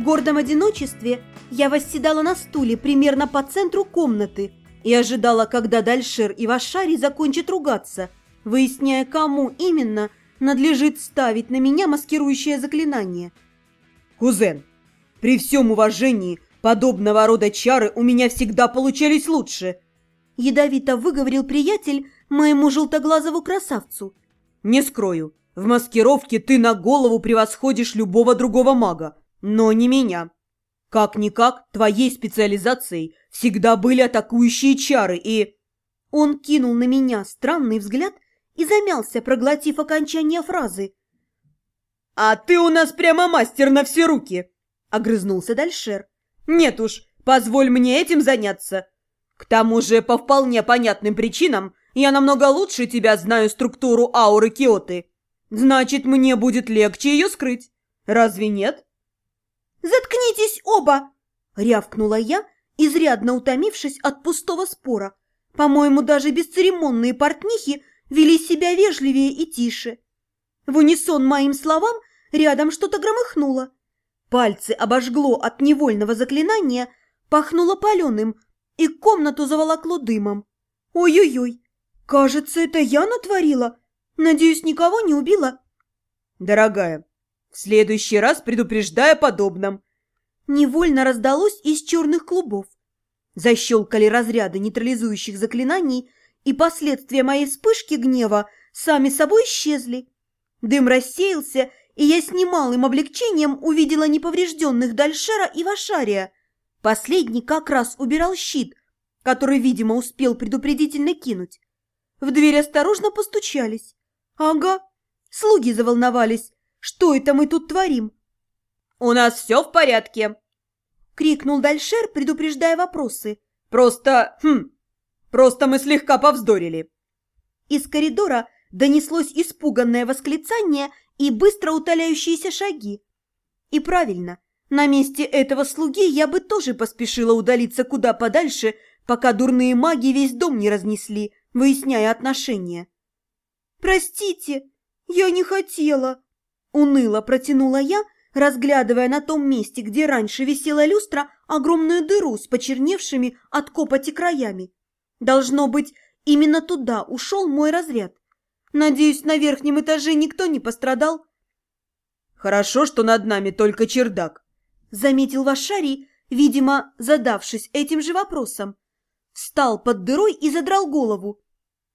Гордом одиночестве я восседала на стуле примерно по центру комнаты и ожидала, когда Дальшер и Вашари закончат ругаться, выясняя, кому именно надлежит ставить на меня маскирующее заклинание. «Кузен, при всем уважении, подобного рода чары у меня всегда получались лучше!» Ядовито выговорил приятель моему желтоглазову красавцу. «Не скрою, в маскировке ты на голову превосходишь любого другого мага, но не меня. Как-никак, твоей специализацией всегда были атакующие чары и...» Он кинул на меня странный взгляд и замялся, проглотив окончание фразы. «А ты у нас прямо мастер на все руки!» — огрызнулся Дальшер. «Нет уж, позволь мне этим заняться. К тому же, по вполне понятным причинам, я намного лучше тебя знаю структуру ауры Киоты. Значит, мне будет легче ее скрыть. Разве нет?» «Заткнитесь оба!» — рявкнула я, изрядно утомившись от пустого спора. По-моему, даже бесцеремонные портнихи вели себя вежливее и тише. В унисон моим словам рядом что-то громыхнуло. Пальцы обожгло от невольного заклинания, пахнуло паленым, и комнату заволокло дымом. Ой-ой-ой, кажется, это я натворила. Надеюсь, никого не убила. Дорогая, в следующий раз предупреждая подобном. Невольно раздалось из черных клубов. Защелкали разряды нейтрализующих заклинаний, и последствия моей вспышки гнева сами собой исчезли. Дым рассеялся, и я с немалым облегчением увидела неповрежденных Дальшера и Вашария. Последний как раз убирал щит, который, видимо, успел предупредительно кинуть. В дверь осторожно постучались. Ага, слуги заволновались. Что это мы тут творим? «У нас все в порядке!» — крикнул Дальшер, предупреждая вопросы. «Просто... хм... Просто мы слегка повздорили!» Из коридора донеслось испуганное восклицание и быстро утоляющиеся шаги. И правильно, на месте этого слуги я бы тоже поспешила удалиться куда подальше, пока дурные маги весь дом не разнесли, выясняя отношения. «Простите, я не хотела!» Уныло протянула я, разглядывая на том месте, где раньше висела люстра, огромную дыру с почерневшими от копоти краями. Должно быть, именно туда ушел мой разряд. Надеюсь, на верхнем этаже никто не пострадал. Хорошо, что над нами только чердак, заметил Вашарий, видимо, задавшись этим же вопросом. Встал под дырой и задрал голову.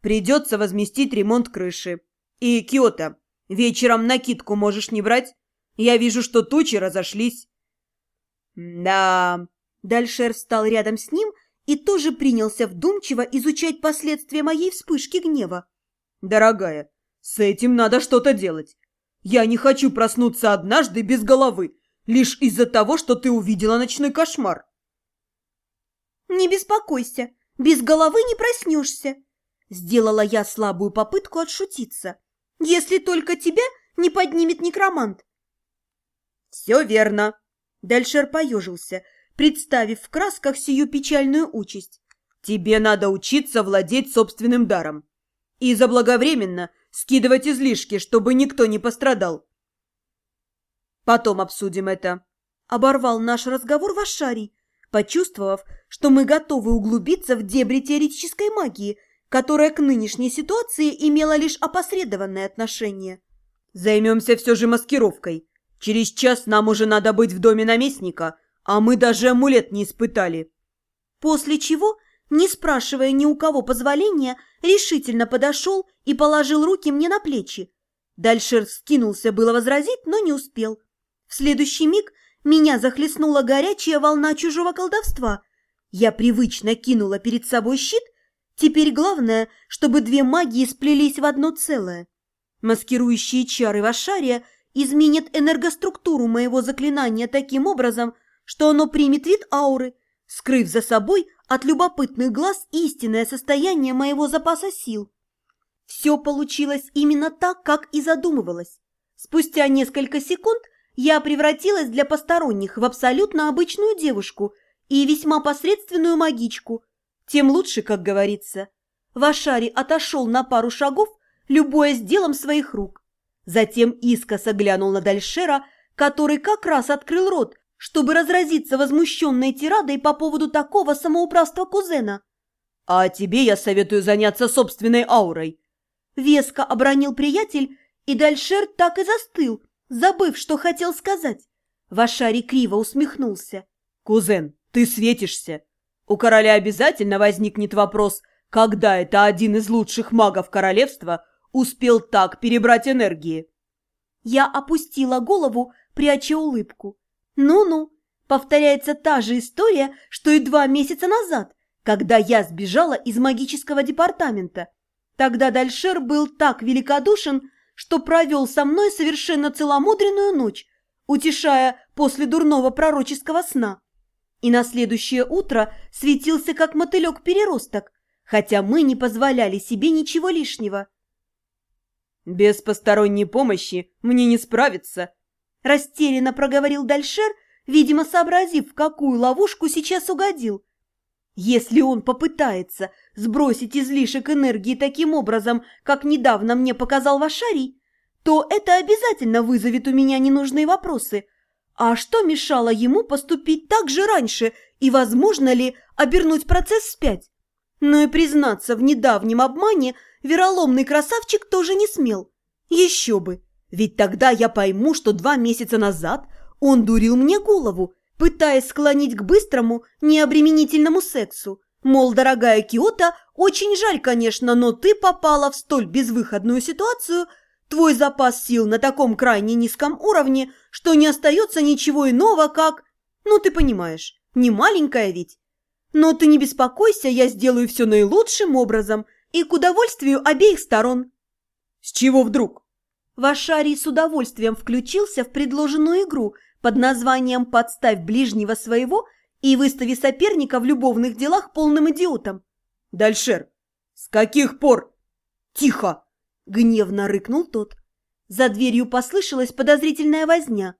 Придется возместить ремонт крыши. И, Киота, вечером накидку можешь не брать? Я вижу, что тучи разошлись. Да. Дальшер встал рядом с ним и тоже принялся вдумчиво изучать последствия моей вспышки гнева. «Дорогая, с этим надо что-то делать. Я не хочу проснуться однажды без головы, лишь из-за того, что ты увидела ночной кошмар». «Не беспокойся, без головы не проснешься», — сделала я слабую попытку отшутиться, «если только тебя не поднимет некромант». «Все верно», — Дальшер поежился, представив в красках сию печальную участь. «Тебе надо учиться владеть собственным даром и заблаговременно скидывать излишки, чтобы никто не пострадал. Потом обсудим это. Оборвал наш разговор Вашарий, почувствовав, что мы готовы углубиться в дебри теоретической магии, которая к нынешней ситуации имела лишь опосредованное отношение. Займемся все же маскировкой. Через час нам уже надо быть в доме наместника, а мы даже амулет не испытали. После чего не спрашивая ни у кого позволения, решительно подошел и положил руки мне на плечи. Дальше скинулся было возразить, но не успел. В следующий миг меня захлестнула горячая волна чужого колдовства. Я привычно кинула перед собой щит. Теперь главное, чтобы две магии сплелись в одно целое. Маскирующие чары Вашария изменят энергоструктуру моего заклинания таким образом, что оно примет вид ауры, скрыв за собой от любопытных глаз истинное состояние моего запаса сил. Все получилось именно так, как и задумывалось. Спустя несколько секунд я превратилась для посторонних в абсолютно обычную девушку и весьма посредственную магичку. Тем лучше, как говорится. Вашари отошел на пару шагов, любое с делом своих рук. Затем искоса глянул на Дальшера, который как раз открыл рот, чтобы разразиться возмущенной тирадой по поводу такого самоуправства кузена. «А тебе я советую заняться собственной аурой», — веско обронил приятель, и Дальшер так и застыл, забыв, что хотел сказать. Вашари криво усмехнулся. «Кузен, ты светишься. У короля обязательно возникнет вопрос, когда это один из лучших магов королевства успел так перебрать энергии». Я опустила голову, пряча улыбку. Ну-ну, повторяется та же история, что и два месяца назад, когда я сбежала из магического департамента. Тогда Дальшер был так великодушен, что провел со мной совершенно целомудренную ночь, утешая после дурного пророческого сна. И на следующее утро светился как мотылек-переросток, хотя мы не позволяли себе ничего лишнего. «Без посторонней помощи мне не справиться», Растерянно проговорил Дальшер, видимо, сообразив, в какую ловушку сейчас угодил. Если он попытается сбросить излишек энергии таким образом, как недавно мне показал Вашарий, то это обязательно вызовет у меня ненужные вопросы. А что мешало ему поступить так же раньше, и возможно ли обернуть процесс вспять? Но и признаться в недавнем обмане вероломный красавчик тоже не смел. Еще бы! Ведь тогда я пойму, что два месяца назад он дурил мне голову, пытаясь склонить к быстрому, необременительному сексу. Мол, дорогая Киота, очень жаль, конечно, но ты попала в столь безвыходную ситуацию, твой запас сил на таком крайне низком уровне, что не остается ничего иного, как... Ну, ты понимаешь, не маленькая ведь. Но ты не беспокойся, я сделаю все наилучшим образом и к удовольствию обеих сторон. С чего вдруг? Вашарий с удовольствием включился в предложенную игру под названием «Подставь ближнего своего» и выстави соперника в любовных делах полным идиотом. «Дальшер, с каких пор?» «Тихо!» – гневно рыкнул тот. За дверью послышалась подозрительная возня.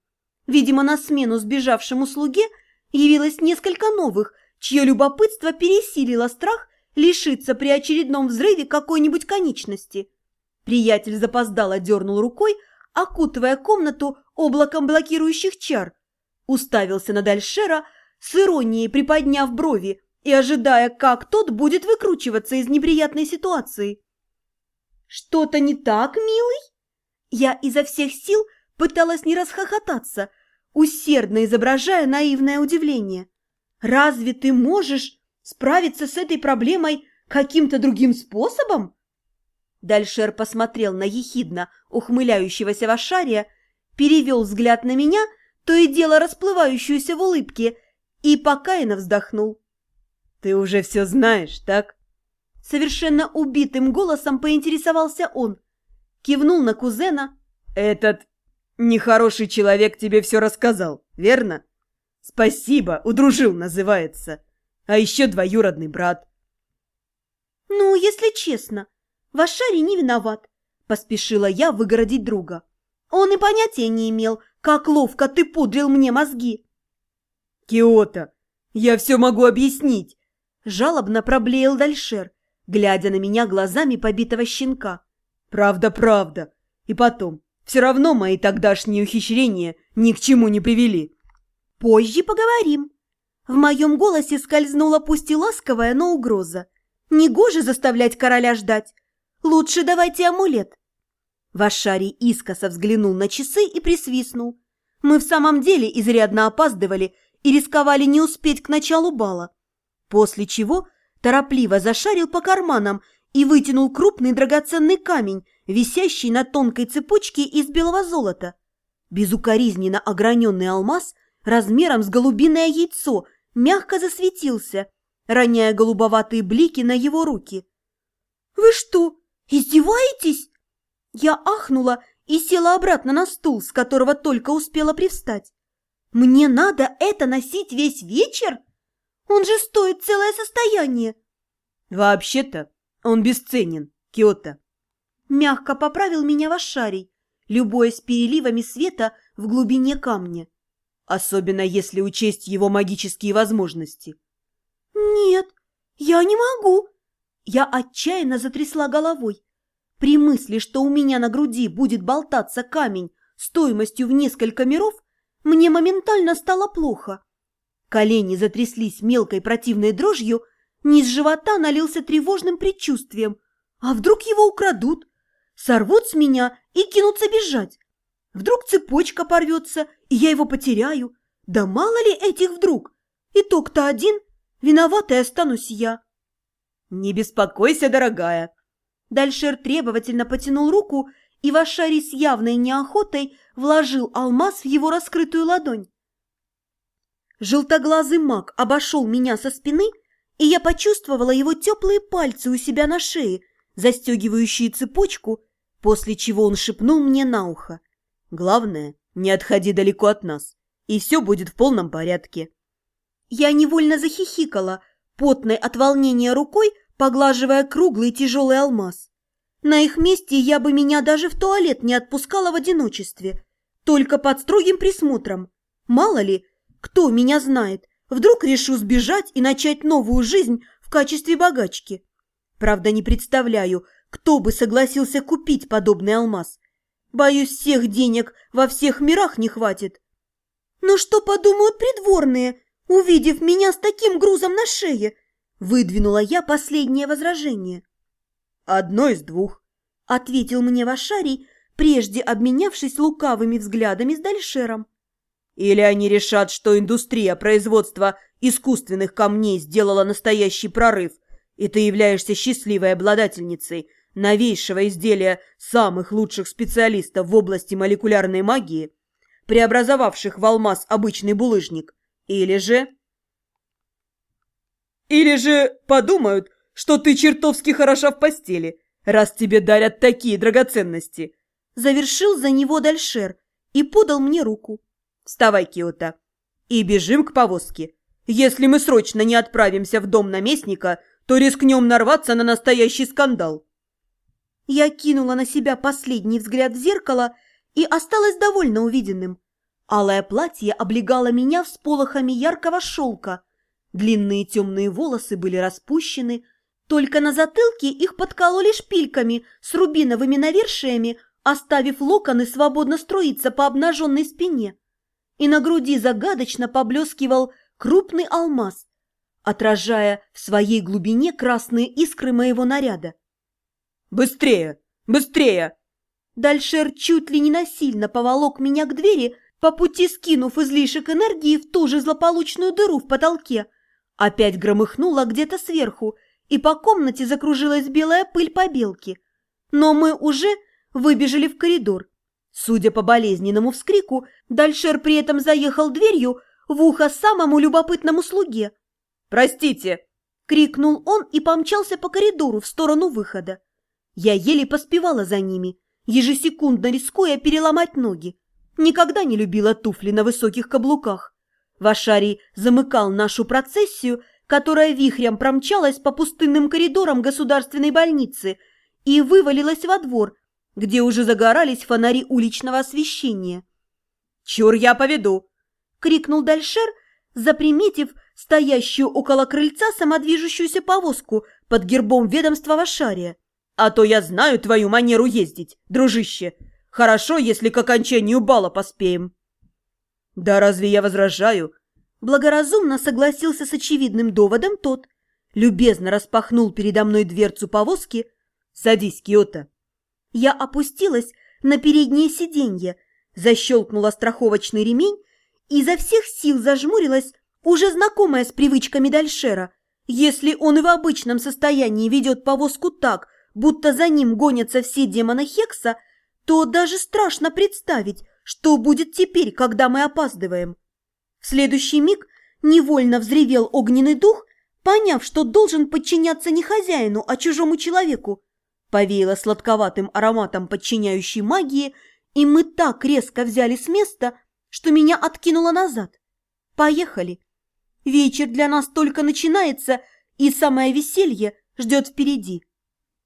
Видимо, на смену сбежавшему слуге явилось несколько новых, чье любопытство пересилило страх лишиться при очередном взрыве какой-нибудь конечности – Приятель запоздало дернул рукой, окутывая комнату облаком блокирующих чар. Уставился на Дальшера, с иронией приподняв брови и ожидая, как тот будет выкручиваться из неприятной ситуации. «Что-то не так, милый?» Я изо всех сил пыталась не расхохотаться, усердно изображая наивное удивление. «Разве ты можешь справиться с этой проблемой каким-то другим способом?» Дальшер посмотрел на ехидно ухмыляющегося Вашария, перевел взгляд на меня, то и дело расплывающуюся в улыбке, и покаянно вздохнул. «Ты уже все знаешь, так?» Совершенно убитым голосом поинтересовался он. Кивнул на кузена. «Этот нехороший человек тебе все рассказал, верно? Спасибо, удружил называется. А еще двоюродный брат». «Ну, если честно, Вашари не виноват, поспешила я выгородить друга. Он и понятия не имел, как ловко ты пудрил мне мозги. Киота, я все могу объяснить, жалобно проблеял Дальшер, глядя на меня глазами побитого щенка. Правда, правда. И потом, все равно мои тогдашние ухищрения ни к чему не привели. Позже поговорим. В моем голосе скользнула пусть и ласковая, но угроза. Негоже заставлять короля ждать. Лучше давайте амулет. Вашарий искоса взглянул на часы и присвистнул. Мы в самом деле изрядно опаздывали и рисковали не успеть к началу бала. После чего торопливо зашарил по карманам и вытянул крупный драгоценный камень, висящий на тонкой цепочке из белого золота. Безукоризненно ограненный алмаз размером с голубиное яйцо мягко засветился, роняя голубоватые блики на его руки. «Вы что, «Издеваетесь?» Я ахнула и села обратно на стул, с которого только успела привстать. «Мне надо это носить весь вечер? Он же стоит целое состояние!» «Вообще-то он бесценен, Киото!» Мягко поправил меня Вашарий, любуясь переливами света в глубине камня. Особенно если учесть его магические возможности. «Нет, я не могу!» Я отчаянно затрясла головой. При мысли, что у меня на груди будет болтаться камень стоимостью в несколько миров, мне моментально стало плохо. Колени затряслись мелкой противной дрожью, низ живота налился тревожным предчувствием. А вдруг его украдут, сорвут с меня и кинутся бежать? Вдруг цепочка порвется, и я его потеряю? Да мало ли этих вдруг? Итог-то один, виноватой останусь я. «Не беспокойся, дорогая!» Дальшер требовательно потянул руку, и Вашари с явной неохотой вложил алмаз в его раскрытую ладонь. Желтоглазый маг обошел меня со спины, и я почувствовала его теплые пальцы у себя на шее, застегивающие цепочку, после чего он шепнул мне на ухо. «Главное, не отходи далеко от нас, и все будет в полном порядке». Я невольно захихикала, потной от волнения рукой, поглаживая круглый тяжелый алмаз. На их месте я бы меня даже в туалет не отпускала в одиночестве, только под строгим присмотром. Мало ли, кто меня знает, вдруг решу сбежать и начать новую жизнь в качестве богачки. Правда, не представляю, кто бы согласился купить подобный алмаз. Боюсь, всех денег во всех мирах не хватит. Но что подумают придворные, увидев меня с таким грузом на шее? Выдвинула я последнее возражение. «Одно из двух», — ответил мне Вашарий, прежде обменявшись лукавыми взглядами с Дальшером. «Или они решат, что индустрия производства искусственных камней сделала настоящий прорыв, и ты являешься счастливой обладательницей новейшего изделия самых лучших специалистов в области молекулярной магии, преобразовавших в алмаз обычный булыжник. Или же... Или же подумают, что ты чертовски хороша в постели, раз тебе дарят такие драгоценности. Завершил за него Дальшер и подал мне руку. Вставай, Киота, и бежим к повозке. Если мы срочно не отправимся в дом наместника, то рискнем нарваться на настоящий скандал. Я кинула на себя последний взгляд в зеркало и осталась довольно увиденным. Алое платье облегало меня всполохами яркого шелка. Длинные темные волосы были распущены, только на затылке их подкололи шпильками с рубиновыми навершиями, оставив локоны свободно струиться по обнаженной спине. И на груди загадочно поблескивал крупный алмаз, отражая в своей глубине красные искры моего наряда. «Быстрее! Быстрее!» Дальшер чуть ли не насильно поволок меня к двери, по пути скинув излишек энергии в ту же злополучную дыру в потолке. Опять громыхнуло где-то сверху, и по комнате закружилась белая пыль побелки. Но мы уже выбежали в коридор. Судя по болезненному вскрику, Дальшер при этом заехал дверью в ухо самому любопытному слуге. «Простите!» — крикнул он и помчался по коридору в сторону выхода. Я еле поспевала за ними, ежесекундно рискуя переломать ноги. Никогда не любила туфли на высоких каблуках. Вашарий замыкал нашу процессию, которая вихрем промчалась по пустынным коридорам государственной больницы и вывалилась во двор, где уже загорались фонари уличного освещения. «Чур, я поведу!» — крикнул Дальшер, заприметив стоящую около крыльца самодвижущуюся повозку под гербом ведомства Вашария. «А то я знаю твою манеру ездить, дружище!» Хорошо, если к окончанию бала поспеем». «Да разве я возражаю?» Благоразумно согласился с очевидным доводом тот. Любезно распахнул передо мной дверцу повозки. «Садись, Киота». Я опустилась на переднее сиденье, защелкнула страховочный ремень и изо всех сил зажмурилась, уже знакомая с привычками Дальшера. Если он и в обычном состоянии ведет повозку так, будто за ним гонятся все демоны Хекса, то даже страшно представить, что будет теперь, когда мы опаздываем. В следующий миг невольно взревел огненный дух, поняв, что должен подчиняться не хозяину, а чужому человеку. Повеяло сладковатым ароматом подчиняющей магии, и мы так резко взяли с места, что меня откинуло назад. Поехали. Вечер для нас только начинается, и самое веселье ждет впереди.